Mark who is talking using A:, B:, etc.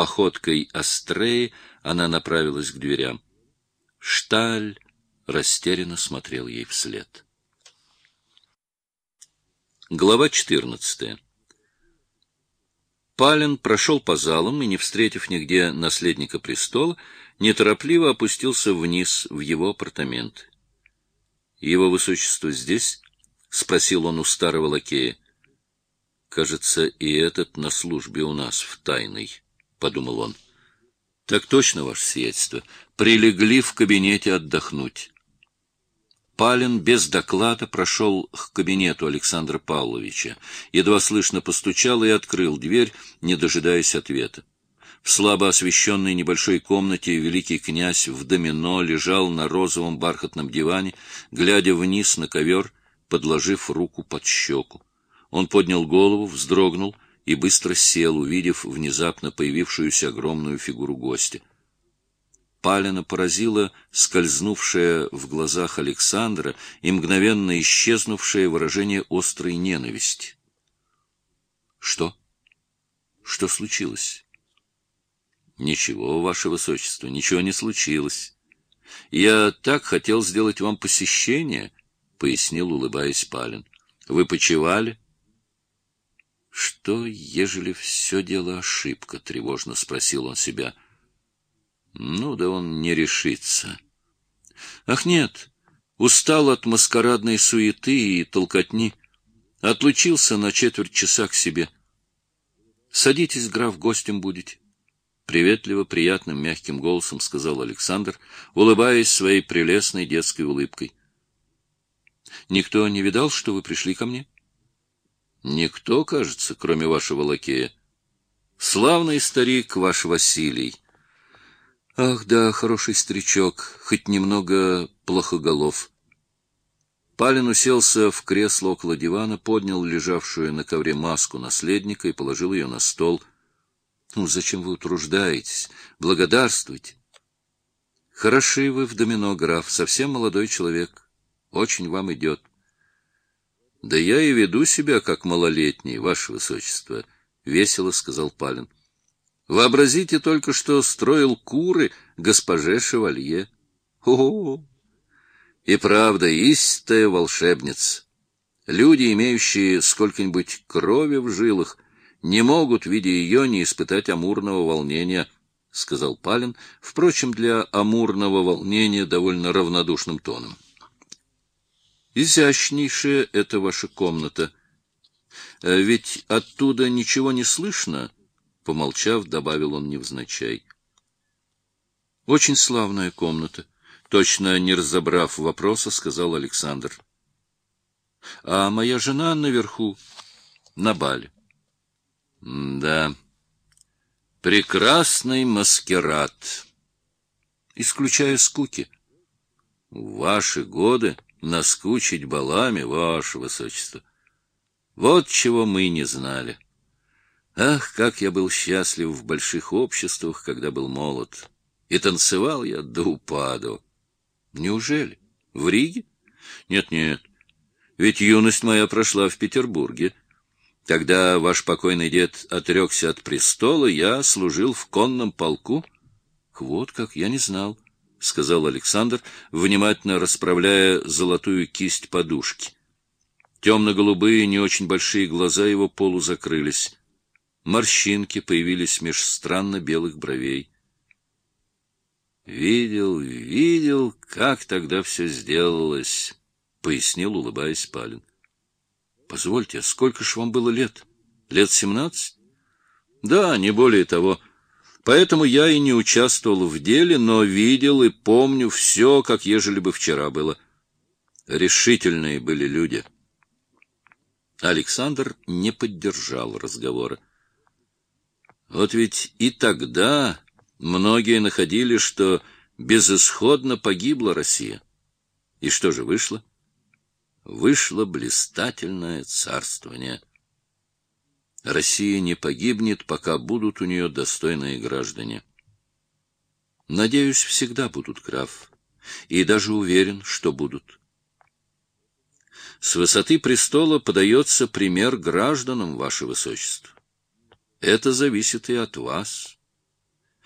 A: Походкой Астреи она направилась к дверям. Шталь растерянно смотрел ей вслед. Глава 14. Палин прошел по залам и, не встретив нигде наследника престола, неторопливо опустился вниз в его апартаменты. Его высочество здесь? спросил он у старого лакея. Кажется, и этот на службе у нас в тайной, подумал он. Так точно, ваше сиятельство. Прилегли в кабинете отдохнуть. Палин без доклада прошел к кабинету Александра Павловича, едва слышно постучал и открыл дверь, не дожидаясь ответа. В слабо освещенной небольшой комнате великий князь в домино лежал на розовом бархатном диване, глядя вниз на ковер, подложив руку под щеку. Он поднял голову, вздрогнул и быстро сел, увидев внезапно появившуюся огромную фигуру гостя. Палина поразила скользнувшее в глазах Александра и мгновенно исчезнувшее выражение острой ненависти. Что? Что случилось? Ничего, ваше высочество, ничего не случилось. Я так хотел сделать вам посещение, пояснил, улыбаясь Палин. Вы почевали? Что, ежели все дело ошибка, тревожно спросил он себя. Ну да он не решится. Ах нет, устал от маскарадной суеты и толкотни. Отлучился на четверть часа к себе. Садитесь, граф, гостем будете приветливо, приятным, мягким голосом сказал Александр, улыбаясь своей прелестной детской улыбкой. Никто не видал, что вы пришли ко мне? Никто, кажется, кроме вашего лакея. Славный старик ваш Василий. Ах, да, хороший старичок, хоть немного плохоголов. Палин уселся в кресло около дивана, поднял лежавшую на ковре маску наследника и положил ее на стол — ну, зачем вы утруждаетесь? Благодарствуйте. Хороши вы в домино, граф, совсем молодой человек. Очень вам идет. Да я и веду себя как малолетний, ваше высочество, весело сказал Палин. Вообразите только, что строил куры госпоже Шевалье. О, И правда, истая волшебница. Люди, имеющие сколько-нибудь крови в жилах, не могут, видя ее, не испытать амурного волнения, — сказал Палин, впрочем, для амурного волнения довольно равнодушным тоном. — Изящнейшая это ваша комната. Э, ведь оттуда ничего не слышно, — помолчав, добавил он невзначай. — Очень славная комната, — точно не разобрав вопроса, сказал Александр. — А моя жена наверху, на бале. Да. Прекрасный маскирад. Исключая скуки. В ваши годы наскучить балами, ваше высочество. Вот чего мы не знали. Ах, как я был счастлив в больших обществах, когда был молод. И танцевал я до упаду. Неужели? В Риге? Нет-нет. Ведь юность моя прошла в Петербурге. Когда ваш покойный дед отрекся от престола, я служил в конном полку. — Вот как, я не знал, — сказал Александр, внимательно расправляя золотую кисть подушки. Темно-голубые, не очень большие глаза его полузакрылись. Морщинки появились меж странно белых бровей. «Видел, видел, как тогда все сделалось», — пояснил, улыбаясь Палин. Позвольте, сколько ж вам было лет? Лет семнадцать? Да, не более того. Поэтому я и не участвовал в деле, но видел и помню все, как ежели бы вчера было. Решительные были люди. Александр не поддержал разговора. Вот ведь и тогда многие находили, что безысходно погибла Россия. И что же вышло? вышло блистательное царствование. Россия не погибнет, пока будут у нее достойные граждане. Надеюсь, всегда будут, граф, и даже уверен, что будут. С высоты престола подается пример гражданам, ваше высочество. Это зависит и от вас.